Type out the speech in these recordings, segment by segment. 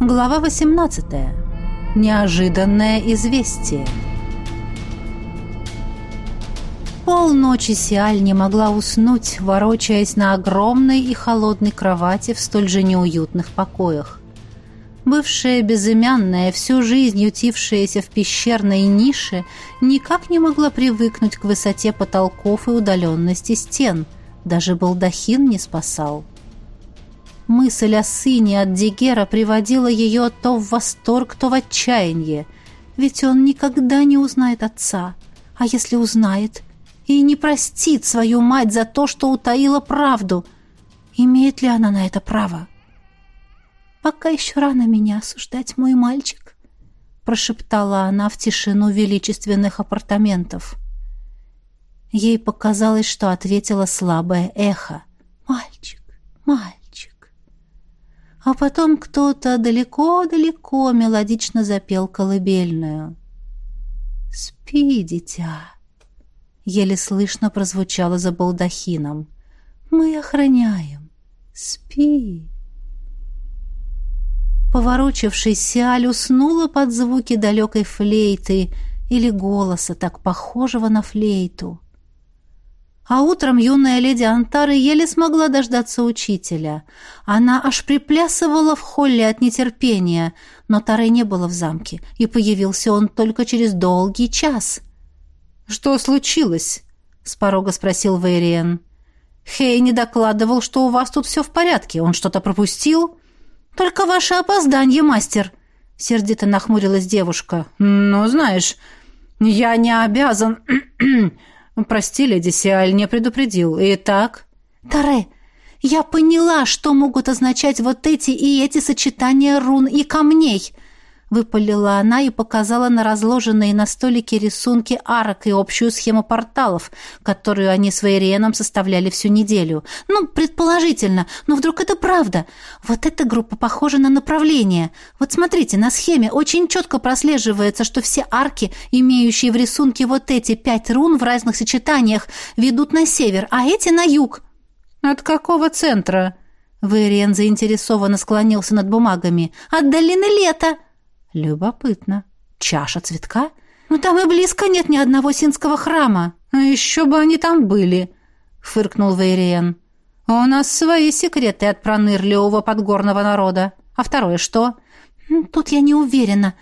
Глава 18. Неожиданное известие. Полночи Сиаль не могла уснуть, ворочаясь на огромной и холодной кровати в столь же неуютных покоях. Бывшая безымянная, всю жизнь ютившаяся в пещерной нише, никак не могла привыкнуть к высоте потолков и удаленности стен. Даже балдахин не спасал. — Мысль о сыне от Дигера приводила ее то в восторг, то в отчаяние. Ведь он никогда не узнает отца. А если узнает и не простит свою мать за то, что утаила правду, имеет ли она на это право? «Пока еще рано меня осуждать, мой мальчик», — прошептала она в тишину величественных апартаментов. Ей показалось, что ответила слабое эхо. «Мальчик, мальчик». А потом кто-то далеко-далеко мелодично запел колыбельную. «Спи, дитя!» Еле слышно прозвучало за балдахином. «Мы охраняем. Спи!» Поворочившись, Сиаль уснула под звуки далекой флейты или голоса, так похожего на флейту. А утром юная леди Антары еле смогла дождаться учителя. Она аж приплясывала в холле от нетерпения, но Тары не было в замке, и появился он только через долгий час. «Что случилось?» — с порога спросил Вейриен. «Хей не докладывал, что у вас тут все в порядке. Он что-то пропустил?» «Только ваше опоздание, мастер!» — сердито нахмурилась девушка. «Ну, знаешь, я не обязан...» «Прости, леди Сиаль, не предупредил. Итак...» «Таре, я поняла, что могут означать вот эти и эти сочетания рун и камней!» Выпалила она и показала на разложенные на столике рисунки арок и общую схему порталов, которую они с Вейриеном составляли всю неделю. Ну, предположительно, но вдруг это правда. Вот эта группа похожа на направление. Вот смотрите, на схеме очень четко прослеживается, что все арки, имеющие в рисунке вот эти пять рун в разных сочетаниях, ведут на север, а эти на юг. «От какого центра?» Вейриен заинтересованно склонился над бумагами. «От долины лета!» Любопытно. Чаша цветка? Ну там и близко нет ни одного синского храма. А еще бы они там были, фыркнул Вейриен. У нас свои секреты от пронырливого подгорного народа. А второе что? Тут я не уверена,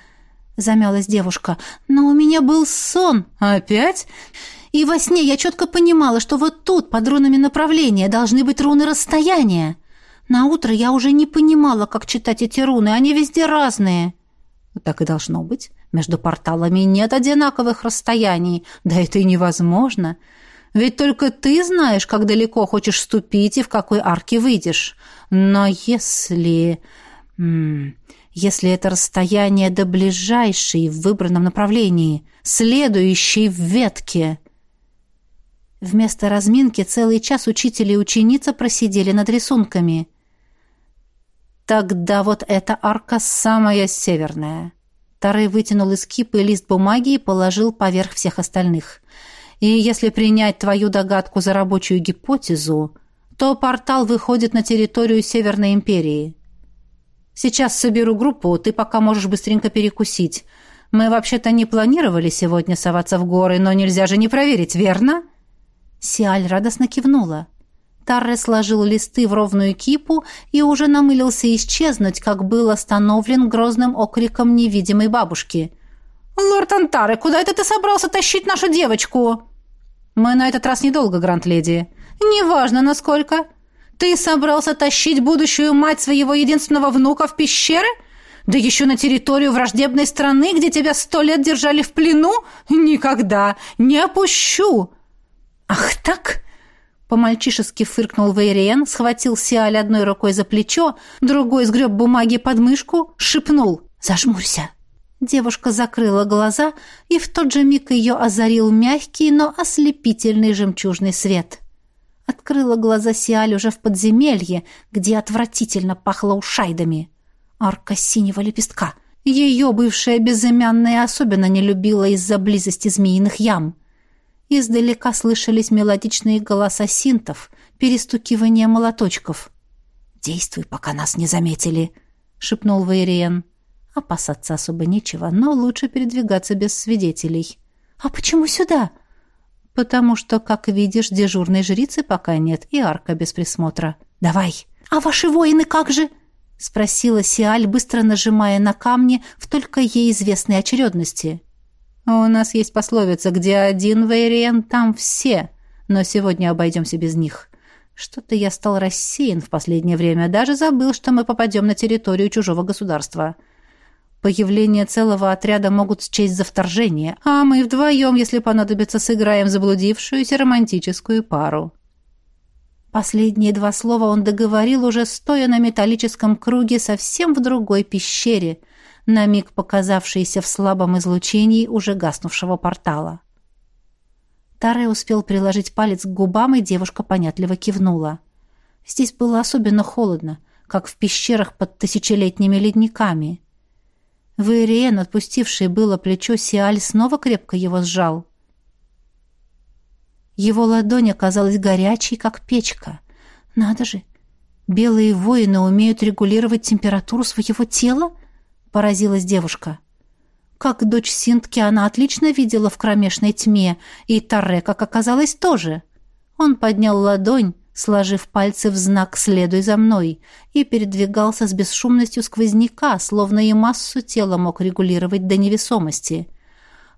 замялась девушка. Но у меня был сон. Опять? И во сне я четко понимала, что вот тут, под рунами направления, должны быть руны расстояния. На утро я уже не понимала, как читать эти руны, они везде разные. Так и должно быть. Между порталами нет одинаковых расстояний. Да это и невозможно. Ведь только ты знаешь, как далеко хочешь ступить и в какой арке выйдешь. Но если... Если это расстояние до ближайшей в выбранном направлении, следующей в ветке... Вместо разминки целый час учитель и ученица просидели над рисунками. Тогда вот эта арка самая северная. Тарей вытянул из кипы лист бумаги и положил поверх всех остальных. И если принять твою догадку за рабочую гипотезу, то портал выходит на территорию Северной империи. Сейчас соберу группу, ты пока можешь быстренько перекусить. Мы вообще-то не планировали сегодня соваться в горы, но нельзя же не проверить, верно?» Сиаль радостно кивнула. Тарре сложил листы в ровную кипу и уже намылился исчезнуть, как был остановлен грозным окриком невидимой бабушки. «Лорд Антаре, куда это ты собрался тащить нашу девочку?» «Мы на этот раз недолго, Грант-леди». «Неважно, насколько. Ты собрался тащить будущую мать своего единственного внука в пещеры? Да еще на территорию враждебной страны, где тебя сто лет держали в плену? Никогда! Не опущу!» «Ах так!» По-мальчишески фыркнул Вейриен, схватил Сиаль одной рукой за плечо, другой сгреб бумаги под мышку, шепнул «Зажмурься». Девушка закрыла глаза, и в тот же миг ее озарил мягкий, но ослепительный жемчужный свет. Открыла глаза Сиаль уже в подземелье, где отвратительно пахло ушайдами. Арка синего лепестка. Ее бывшая безымянная особенно не любила из-за близости змеиных ям. Издалека слышались мелодичные голоса синтов, перестукивание молоточков. «Действуй, пока нас не заметили», — шепнул Вейриен. «Опасаться особо нечего, но лучше передвигаться без свидетелей». «А почему сюда?» «Потому что, как видишь, дежурной жрицы пока нет и арка без присмотра. Давай!» «А ваши воины как же?» — спросила Сиаль, быстро нажимая на камни в только ей известной очередности. «У нас есть пословица, где один Вейриен, там все, но сегодня обойдемся без них. Что-то я стал рассеян в последнее время, даже забыл, что мы попадем на территорию чужого государства. Появление целого отряда могут счесть за вторжение, а мы вдвоем, если понадобится, сыграем заблудившуюся романтическую пару». Последние два слова он договорил, уже стоя на металлическом круге совсем в другой пещере, на миг показавшейся в слабом излучении уже гаснувшего портала. Таре успел приложить палец к губам, и девушка понятливо кивнула. Здесь было особенно холодно, как в пещерах под тысячелетними ледниками. Вейриен, отпустивший было плечо Сиаль, снова крепко его сжал. Его ладонь оказалась горячей, как печка. Надо же! Белые воины умеют регулировать температуру своего тела? Поразилась девушка. — как дочь Синтки она отлично видела в кромешной тьме, и Таре, как оказалось, тоже. Он поднял ладонь, сложив пальцы в знак «следуй за мной», и передвигался с бесшумностью сквозняка, словно и массу тела мог регулировать до невесомости.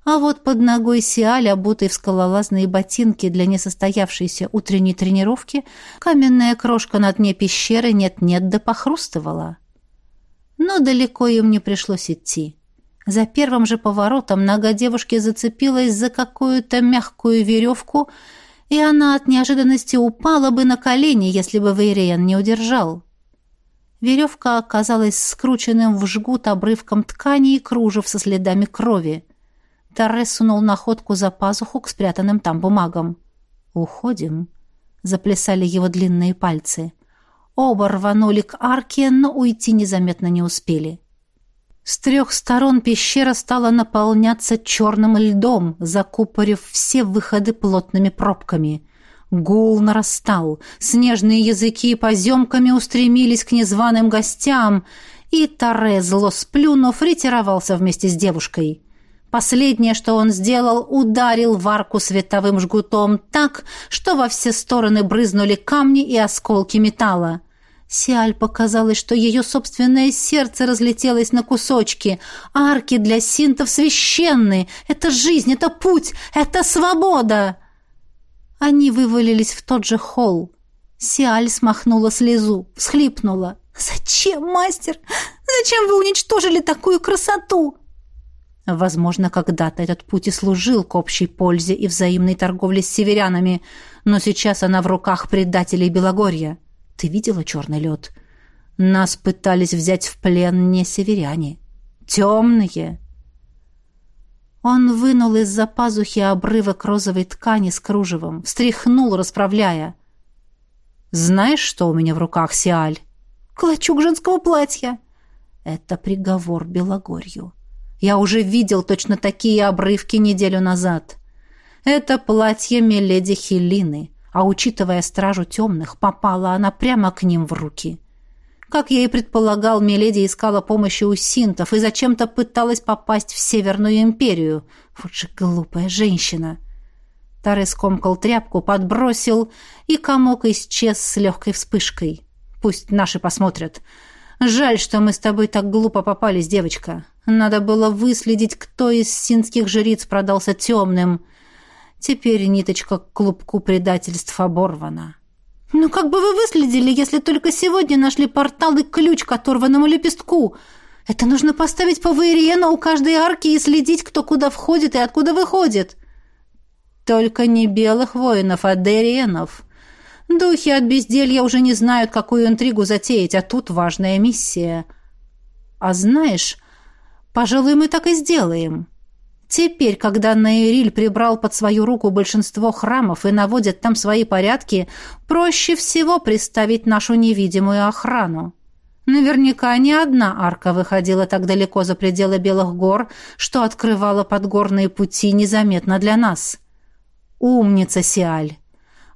А вот под ногой Сиаль, обутой в скалолазные ботинки для несостоявшейся утренней тренировки, каменная крошка на дне пещеры нет-нет да похрустывала. Но далеко им не пришлось идти. За первым же поворотом нога девушки зацепилась за какую-то мягкую веревку, и она от неожиданности упала бы на колени, если бы Вейриен не удержал. Веревка оказалась скрученным в жгут обрывком ткани и кружев со следами крови. Торрес сунул находку за пазуху к спрятанным там бумагам. «Уходим», — заплясали его длинные пальцы. Оба рванули к арке, но уйти незаметно не успели. С трех сторон пещера стала наполняться черным льдом, закупорив все выходы плотными пробками. Гул нарастал, снежные языки поземками устремились к незваным гостям, и Таре, зло сплюнув, ретировался вместе с девушкой. Последнее, что он сделал, ударил в арку световым жгутом так, что во все стороны брызнули камни и осколки металла. Сиаль показалось, что ее собственное сердце разлетелось на кусочки. Арки для синтов священны. Это жизнь, это путь, это свобода. Они вывалились в тот же холл. Сиаль смахнула слезу, всхлипнула. «Зачем, мастер? Зачем вы уничтожили такую красоту?» Возможно, когда-то этот путь и служил к общей пользе и взаимной торговле с северянами, но сейчас она в руках предателей Белогорья. Ты видела черный лед? Нас пытались взять в плен не северяне. Темные. Он вынул из-за пазухи обрывок розовой ткани с кружевом, встряхнул, расправляя. «Знаешь, что у меня в руках, Сиаль?» «Клочок женского платья». «Это приговор Белогорью. Я уже видел точно такие обрывки неделю назад. Это платье Меледи Хелины а учитывая стражу темных, попала она прямо к ним в руки. Как я и предполагал, Миледи искала помощи у синтов и зачем-то пыталась попасть в Северную империю. Вот же глупая женщина. Тары скомкал тряпку, подбросил, и комок исчез с легкой вспышкой. Пусть наши посмотрят. Жаль, что мы с тобой так глупо попались, девочка. Надо было выследить, кто из синских жриц продался темным — Теперь ниточка к клубку предательств оборвана. «Ну как бы вы выследили, если только сегодня нашли портал и ключ к оторванному лепестку? Это нужно поставить по Вейриену у каждой арки и следить, кто куда входит и откуда выходит». «Только не белых воинов, а дериенов. Духи от безделья уже не знают, какую интригу затеять, а тут важная миссия. А знаешь, пожалуй, мы так и сделаем». Теперь, когда Наириль прибрал под свою руку большинство храмов и наводит там свои порядки, проще всего представить нашу невидимую охрану. Наверняка ни одна арка выходила так далеко за пределы Белых гор, что открывала подгорные пути незаметно для нас. Умница, Сиаль!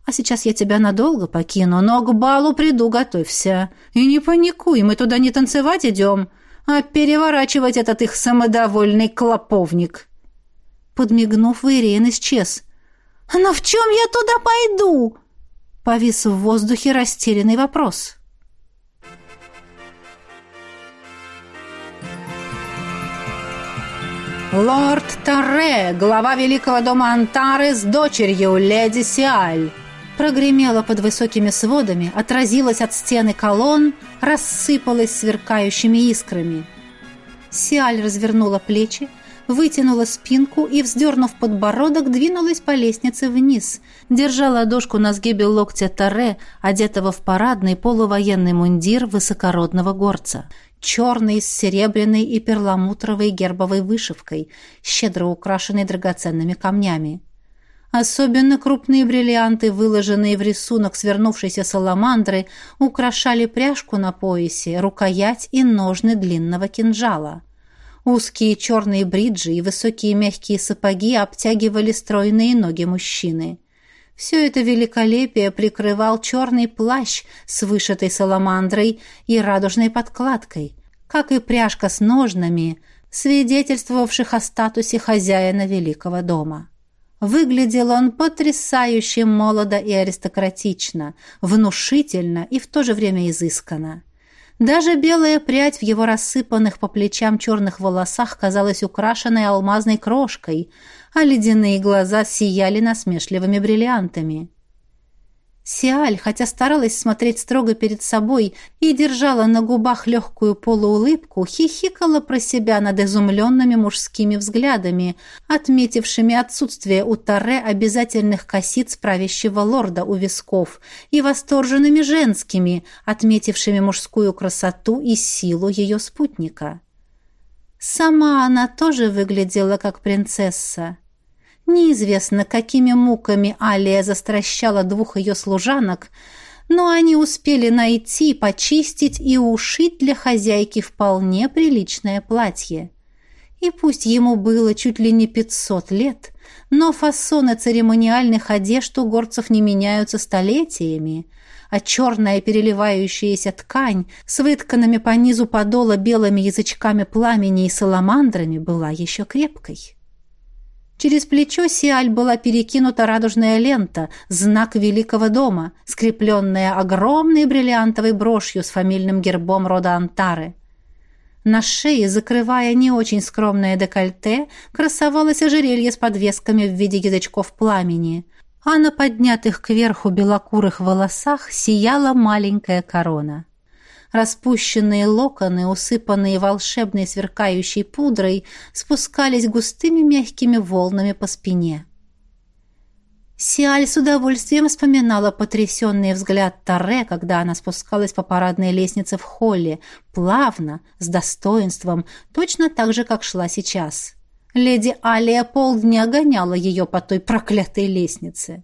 А сейчас я тебя надолго покину, но к балу приду, готовься. И не паникуй, мы туда не танцевать идем, а переворачивать этот их самодовольный клоповник». Подмигнув, Ириен исчез. «Но в чем я туда пойду?» Повис в воздухе растерянный вопрос. Лорд Таре, глава Великого дома Антары с дочерью леди Сиаль. Прогремело под высокими сводами, отразилось от стены колонн, рассыпалось сверкающими искрами. Сиаль развернула плечи, вытянула спинку и, вздернув подбородок, двинулась по лестнице вниз, держа ладошку на сгибе локтя Таре, одетого в парадный полувоенный мундир высокородного горца черный с серебряной и перламутровой гербовой вышивкой, щедро украшенный драгоценными камнями. Особенно крупные бриллианты, выложенные в рисунок свернувшейся саламандры, украшали пряжку на поясе, рукоять и ножны длинного кинжала. Узкие черные бриджи и высокие мягкие сапоги обтягивали стройные ноги мужчины. Все это великолепие прикрывал черный плащ с вышитой саламандрой и радужной подкладкой, как и пряжка с ножнами, свидетельствовавших о статусе хозяина великого дома. Выглядел он потрясающе молодо и аристократично, внушительно и в то же время изысканно. Даже белая прядь в его рассыпанных по плечам черных волосах казалась украшенной алмазной крошкой, а ледяные глаза сияли насмешливыми бриллиантами. Сиаль, хотя старалась смотреть строго перед собой и держала на губах легкую полуулыбку, хихикала про себя над изумленными мужскими взглядами, отметившими отсутствие у Таре обязательных косиц правящего лорда у висков, и восторженными женскими, отметившими мужскую красоту и силу ее спутника. Сама она тоже выглядела как принцесса. Неизвестно, какими муками Алия застращала двух ее служанок, но они успели найти, почистить и ушить для хозяйки вполне приличное платье. И пусть ему было чуть ли не пятьсот лет, но фасоны церемониальных одежд у горцев не меняются столетиями, а черная переливающаяся ткань с вытканными по низу подола белыми язычками пламени и саламандрами была еще крепкой. Через плечо Сиаль была перекинута радужная лента, знак великого дома, скрепленная огромной бриллиантовой брошью с фамильным гербом рода Антары. На шее, закрывая не очень скромное декольте, красовалось ожерелье с подвесками в виде язычков пламени, а на поднятых кверху белокурых волосах сияла маленькая корона. Распущенные локоны, усыпанные волшебной сверкающей пудрой, спускались густыми мягкими волнами по спине. Сиаль с удовольствием вспоминала потрясенный взгляд Таре, когда она спускалась по парадной лестнице в холле, плавно, с достоинством, точно так же, как шла сейчас. Леди Алия полдня гоняла ее по той проклятой лестнице.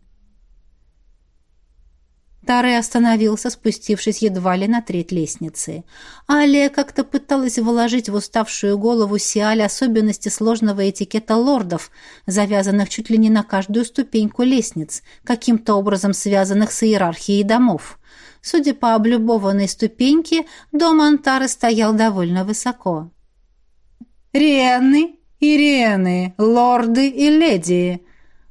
Таре остановился, спустившись едва ли на треть лестницы. Алия как-то пыталась вложить в уставшую голову Сиаль особенности сложного этикета лордов, завязанных чуть ли не на каждую ступеньку лестниц, каким-то образом связанных с иерархией домов. Судя по облюбованной ступеньке, дом Антары стоял довольно высоко. «Риенны, Ириены, лорды и леди!»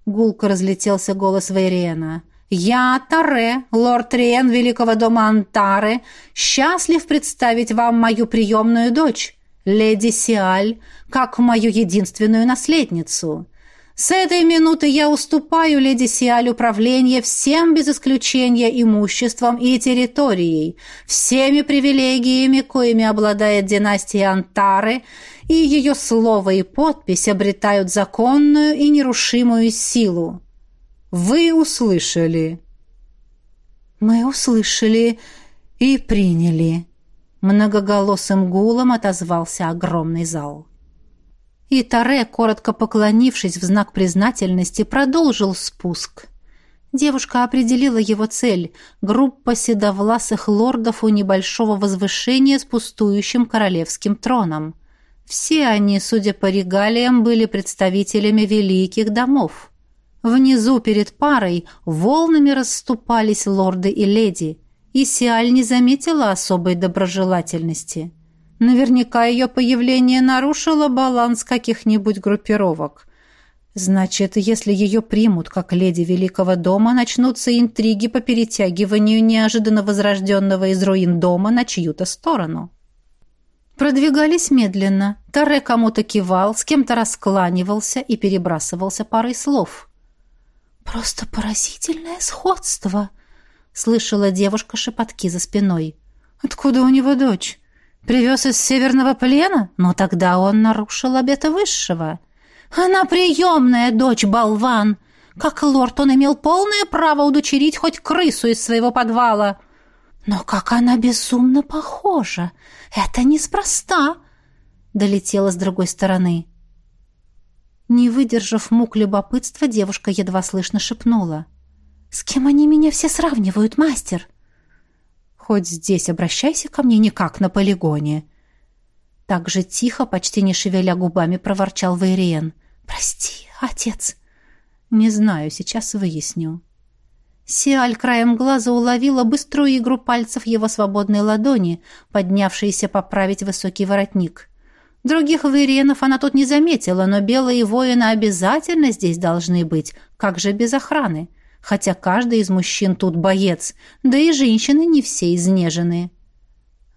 Гулко разлетелся голос Вейриена. Я, Таре, лорд Риен Великого дома Антары, счастлив представить вам мою приемную дочь, леди Сиаль, как мою единственную наследницу. С этой минуты я уступаю леди Сиаль управление всем без исключения имуществом и территорией, всеми привилегиями, коими обладает династия Антары, и ее слово и подпись обретают законную и нерушимую силу. Вы услышали. Мы услышали и приняли. Многоголосым гулом отозвался огромный зал. И Таре, коротко поклонившись в знак признательности, продолжил спуск. Девушка определила его цель — группа седовласых лордов у небольшого возвышения с пустующим королевским троном. Все они, судя по регалиям, были представителями великих домов. Внизу перед парой волнами расступались лорды и леди, и Сиаль не заметила особой доброжелательности. Наверняка ее появление нарушило баланс каких-нибудь группировок. Значит, если ее примут как леди Великого дома, начнутся интриги по перетягиванию неожиданно возрожденного из руин дома на чью-то сторону. Продвигались медленно. Таре кому-то кивал, с кем-то раскланивался и перебрасывался парой слов. «Просто поразительное сходство!» — слышала девушка шепотки за спиной. «Откуда у него дочь? Привез из северного плена? Но тогда он нарушил обета высшего. Она приемная дочь, болван! Как лорд он имел полное право удочерить хоть крысу из своего подвала!» «Но как она безумно похожа! Это неспроста!» Долетела с другой стороны. Не выдержав мук любопытства, девушка едва слышно шепнула. «С кем они меня все сравнивают, мастер?» «Хоть здесь обращайся ко мне не как на полигоне». Так же тихо, почти не шевеля губами, проворчал Вейриен. «Прости, отец». «Не знаю, сейчас выясню». Сиаль краем глаза уловила быструю игру пальцев его свободной ладони, поднявшейся поправить высокий воротник. Других выренов она тут не заметила, но белые воины обязательно здесь должны быть, как же без охраны. Хотя каждый из мужчин тут боец, да и женщины не все изнежены.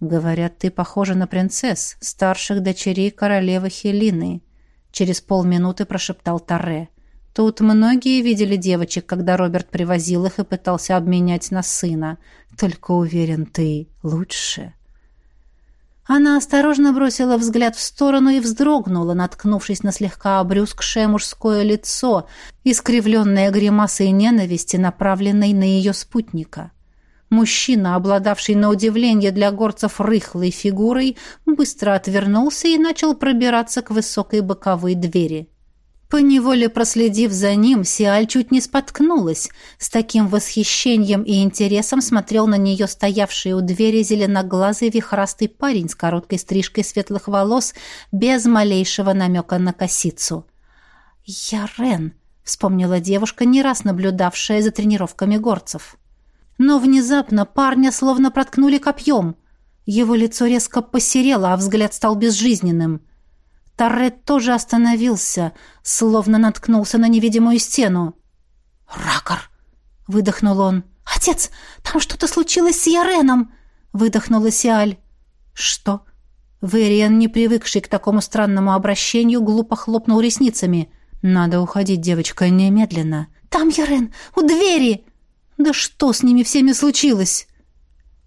«Говорят, ты похожа на принцесс, старших дочерей королевы Хелины», — через полминуты прошептал Тарре. Тут многие видели девочек, когда Роберт привозил их и пытался обменять на сына. Только уверен, ты лучше. Она осторожно бросила взгляд в сторону и вздрогнула, наткнувшись на слегка обрюзгшее мужское лицо, искривленное гримасой ненависти, направленной на ее спутника. Мужчина, обладавший на удивление для горцев рыхлой фигурой, быстро отвернулся и начал пробираться к высокой боковой двери. Поневоле проследив за ним, Сиаль чуть не споткнулась. С таким восхищением и интересом смотрел на нее стоявший у двери зеленоглазый вихрастый парень с короткой стрижкой светлых волос, без малейшего намека на косицу. «Я Рен», — вспомнила девушка, не раз наблюдавшая за тренировками горцев. Но внезапно парня словно проткнули копьем. Его лицо резко посерело, а взгляд стал безжизненным — Торрет тоже остановился, словно наткнулся на невидимую стену. «Ракор!» — выдохнул он. «Отец, там что-то случилось с Яреном!» — выдохнула Сиаль. «Что?» Вериан, не привыкший к такому странному обращению, глупо хлопнул ресницами. «Надо уходить, девочка, немедленно». «Там Ярен! У двери!» «Да что с ними всеми случилось?»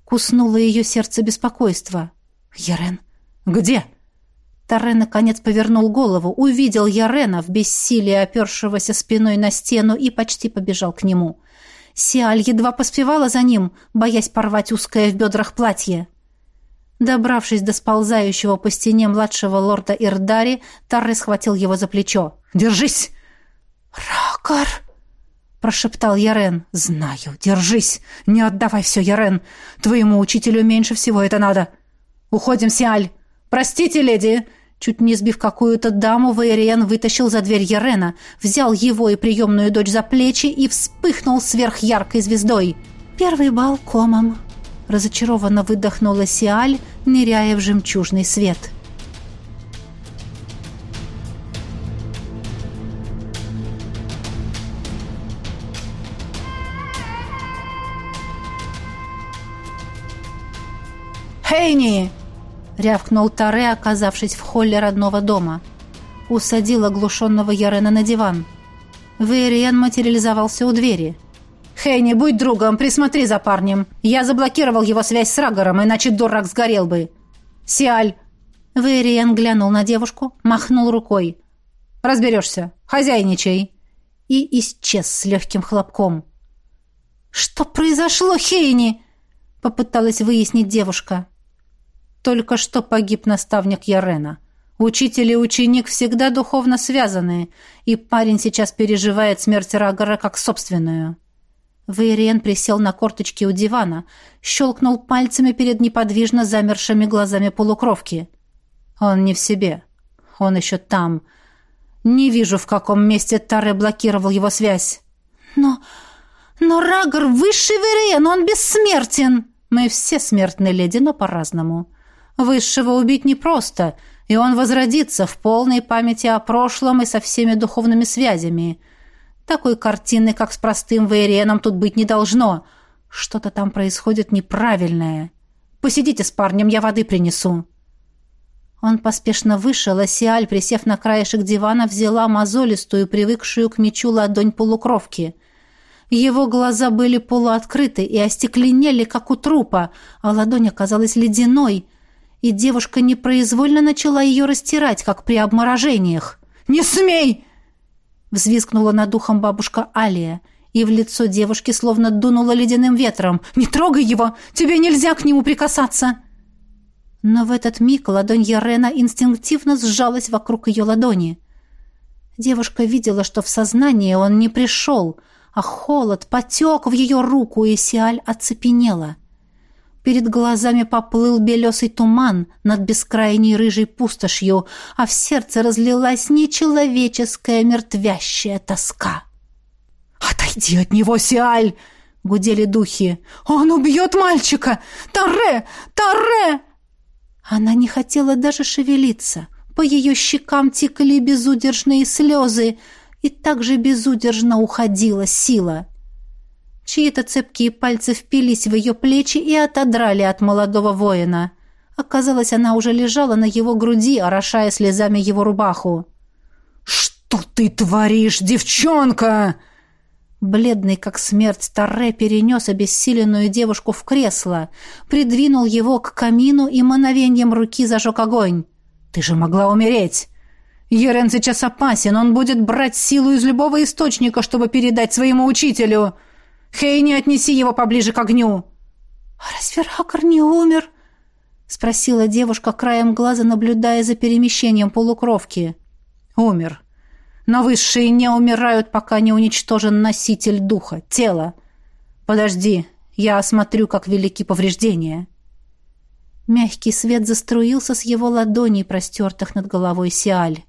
Куснуло ее сердце беспокойства. «Ярен? Где?» Таре наконец повернул голову, увидел Ярена в бессилии опершегося спиной на стену и почти побежал к нему. Сиаль едва поспевала за ним, боясь порвать узкое в бедрах платье. Добравшись до сползающего по стене младшего лорда Ирдари, Тарре схватил его за плечо. «Держись!» «Ракар!» — прошептал Ярен. «Знаю, держись! Не отдавай все, Ярен! Твоему учителю меньше всего это надо! Уходим, Сиаль!» «Простите, леди!» Чуть не сбив какую-то даму, Вейриен вытащил за дверь Ярена, взял его и приемную дочь за плечи и вспыхнул сверхяркой звездой. «Первый бал комом!» Разочарованно выдохнула Сиаль, ныряя в жемчужный свет. «Хейни!» — рявкнул Таре, оказавшись в холле родного дома. Усадил оглушенного Ярена на диван. Вейриен материализовался у двери. «Хейни, будь другом, присмотри за парнем. Я заблокировал его связь с Рагором, иначе дурак сгорел бы». «Сиаль!» Вейриен глянул на девушку, махнул рукой. «Разберешься. Хозяйничай!» И исчез с легким хлопком. «Что произошло, Хейни?» Попыталась выяснить девушка. Только что погиб наставник Ярена. Учитель и ученик всегда духовно связаны, и парень сейчас переживает смерть Рагора как собственную. Вейриен присел на корточки у дивана, щелкнул пальцами перед неподвижно замершими глазами полукровки. Он не в себе. Он еще там. Не вижу, в каком месте Таре блокировал его связь. Но... но Рагор высший Верен, он бессмертен. Мы все смертны, леди, но по-разному. Высшего убить непросто, и он возродится в полной памяти о прошлом и со всеми духовными связями. Такой картины, как с простым Вейреном, тут быть не должно. Что-то там происходит неправильное. Посидите с парнем, я воды принесу». Он поспешно вышел, а Сиаль, присев на краешек дивана, взяла мозолистую, привыкшую к мечу ладонь полукровки. Его глаза были полуоткрыты и остекленели, как у трупа, а ладонь оказалась ледяной, и девушка непроизвольно начала ее растирать, как при обморожениях. «Не смей!» — взвизгнула над духом бабушка Алия, и в лицо девушки словно дунуло ледяным ветром. «Не трогай его! Тебе нельзя к нему прикасаться!» Но в этот миг ладонь Ярена инстинктивно сжалась вокруг ее ладони. Девушка видела, что в сознание он не пришел, а холод потек в ее руку, и Сиаль оцепенела. Перед глазами поплыл белесый туман над бескрайней рыжей пустошью, а в сердце разлилась нечеловеческая мертвящая тоска. «Отойди от него, Сиаль!» — гудели духи. «Он убьет мальчика! Таре! Таре!» Она не хотела даже шевелиться. По ее щекам текли безудержные слезы, и так же безудержно уходила сила. Чьи-то цепкие пальцы впились в ее плечи и отодрали от молодого воина. Оказалось, она уже лежала на его груди, орошая слезами его рубаху. «Что ты творишь, девчонка?» Бледный, как смерть, Торре перенес обессиленную девушку в кресло, придвинул его к камину и мановением руки зажег огонь. «Ты же могла умереть!» «Ерен сейчас опасен, он будет брать силу из любого источника, чтобы передать своему учителю!» «Хейни, отнеси его поближе к огню!» «А разве Ракар не умер?» — спросила девушка, краем глаза наблюдая за перемещением полукровки. «Умер но высшие не умирают, пока не уничтожен носитель духа, тело. Подожди, я осмотрю, как велики повреждения». Мягкий свет заструился с его ладоней, простертых над головой Сиаль.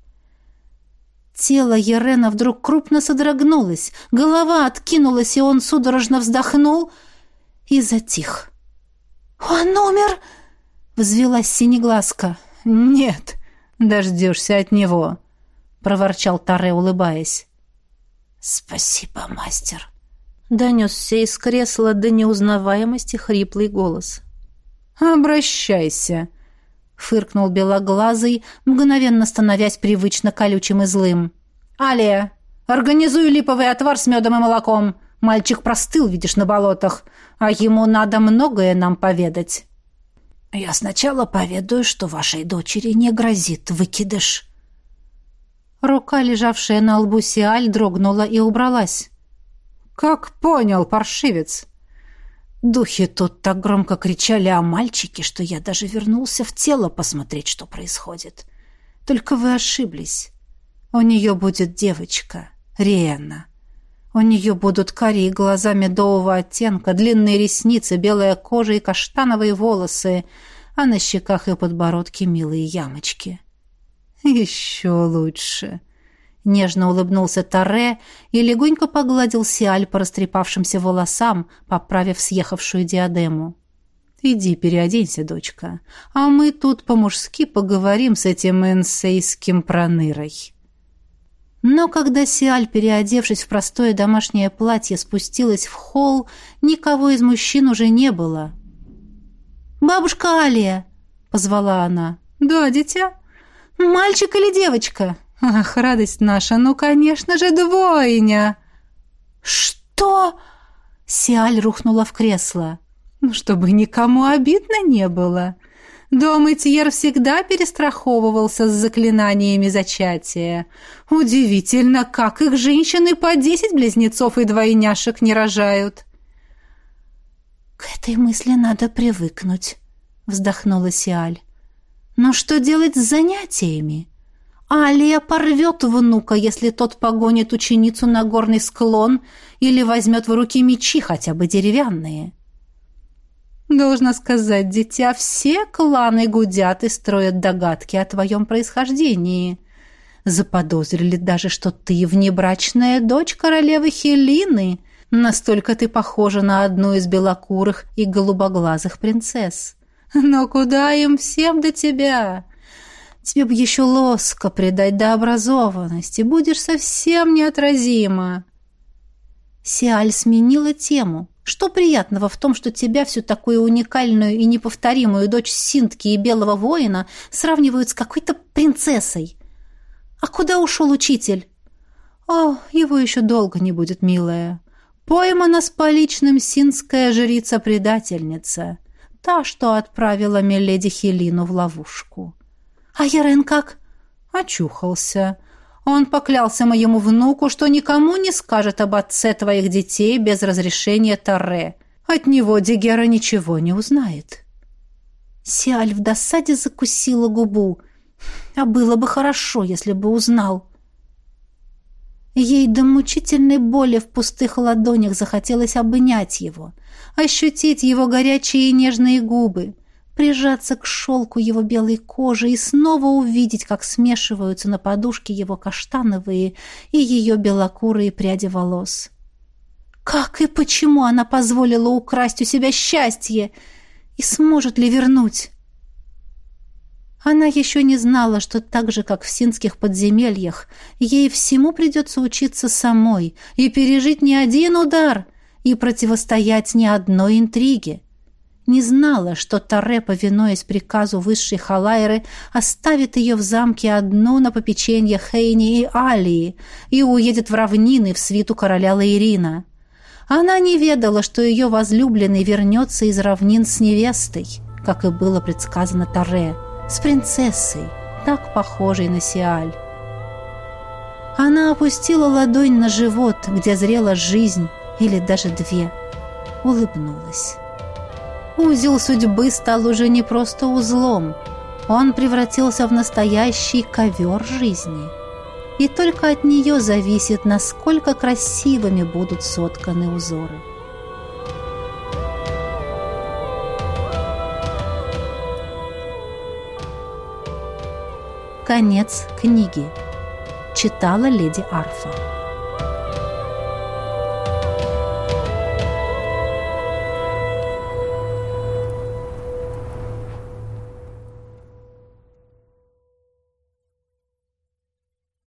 Тело Ерена вдруг крупно содрогнулось, голова откинулась, и он судорожно вздохнул и затих. «Он умер!» — взвелась синеглазка. «Нет, дождешься от него», проворчал Таре, улыбаясь. «Спасибо, мастер», — донесся из кресла до неузнаваемости хриплый голос. «Обращайся», — фыркнул белоглазый, мгновенно становясь привычно колючим и злым. «Алия, организуй липовый отвар с медом и молоком. Мальчик простыл, видишь, на болотах, а ему надо многое нам поведать». «Я сначала поведаю, что вашей дочери не грозит выкидыш», Рука, лежавшая на лбу Сиаль, дрогнула и убралась. «Как понял, паршивец!» Духи тут так громко кричали о мальчике, что я даже вернулся в тело посмотреть, что происходит. Только вы ошиблись. У нее будет девочка, Риэнна. У нее будут карие глаза медового оттенка, длинные ресницы, белая кожа и каштановые волосы, а на щеках и подбородке милые ямочки. «Еще лучше!» Нежно улыбнулся Таре и легонько погладил Сиаль по растрепавшимся волосам, поправив съехавшую диадему. «Иди переоденься, дочка, а мы тут по-мужски поговорим с этим энсейским пронырой». Но когда Сиаль, переодевшись в простое домашнее платье, спустилась в холл, никого из мужчин уже не было. «Бабушка Алия!» — позвала она. «Да, дитя?» «Мальчик или девочка?» «Ах, радость наша, ну, конечно же, двойня!» «Что?» Сиаль рухнула в кресло. «Ну, чтобы никому обидно не было. Дом Этьер всегда перестраховывался с заклинаниями зачатия. Удивительно, как их женщины по десять близнецов и двойняшек не рожают». «К этой мысли надо привыкнуть», — вздохнула Сиаль. Но что делать с занятиями? Алия порвет внука, если тот погонит ученицу на горный склон или возьмет в руки мечи, хотя бы деревянные. Должна сказать, дитя, все кланы гудят и строят догадки о твоем происхождении. Заподозрили даже, что ты внебрачная дочь королевы Хелины. Настолько ты похожа на одну из белокурых и голубоглазых принцесс. Но куда им всем до тебя? Тебе бы еще лоска придать до образованности, будешь совсем неотразима. Сиаль сменила тему. Что приятного в том, что тебя, всю такую уникальную и неповторимую дочь Синтки и Белого воина, сравнивают с какой-то принцессой? А куда ушел учитель? О, его еще долго не будет, милая. Поймана с поличным синская жрица-предательница, та, что отправила Меледи Хелину в ловушку. А Ярен как? Очухался. Он поклялся моему внуку, что никому не скажет об отце твоих детей без разрешения Торре. От него Дигера ничего не узнает. Сиаль в досаде закусила губу. А было бы хорошо, если бы узнал. Ей до мучительной боли в пустых ладонях захотелось обнять его, ощутить его горячие и нежные губы, прижаться к шелку его белой кожи и снова увидеть, как смешиваются на подушке его каштановые и ее белокурые пряди волос. Как и почему она позволила украсть у себя счастье? И сможет ли вернуть? Она еще не знала, что так же, как в синских подземельях, ей всему придется учиться самой и пережить не один удар, и противостоять ни одной интриге не знала, что Таре, повинуясь приказу высшей Халайры, оставит ее в замке одну на попеченье Хейни и Алии и уедет в равнины в свиту короля Лаирина. Она не ведала, что ее возлюбленный вернется из равнин с невестой, как и было предсказано Таре, с принцессой, так похожей на Сиаль. Она опустила ладонь на живот, где зрела жизнь, или даже две, улыбнулась. Узел судьбы стал уже не просто узлом. Он превратился в настоящий ковер жизни. И только от нее зависит, насколько красивыми будут сотканы узоры. Конец книги. Читала леди Арфа.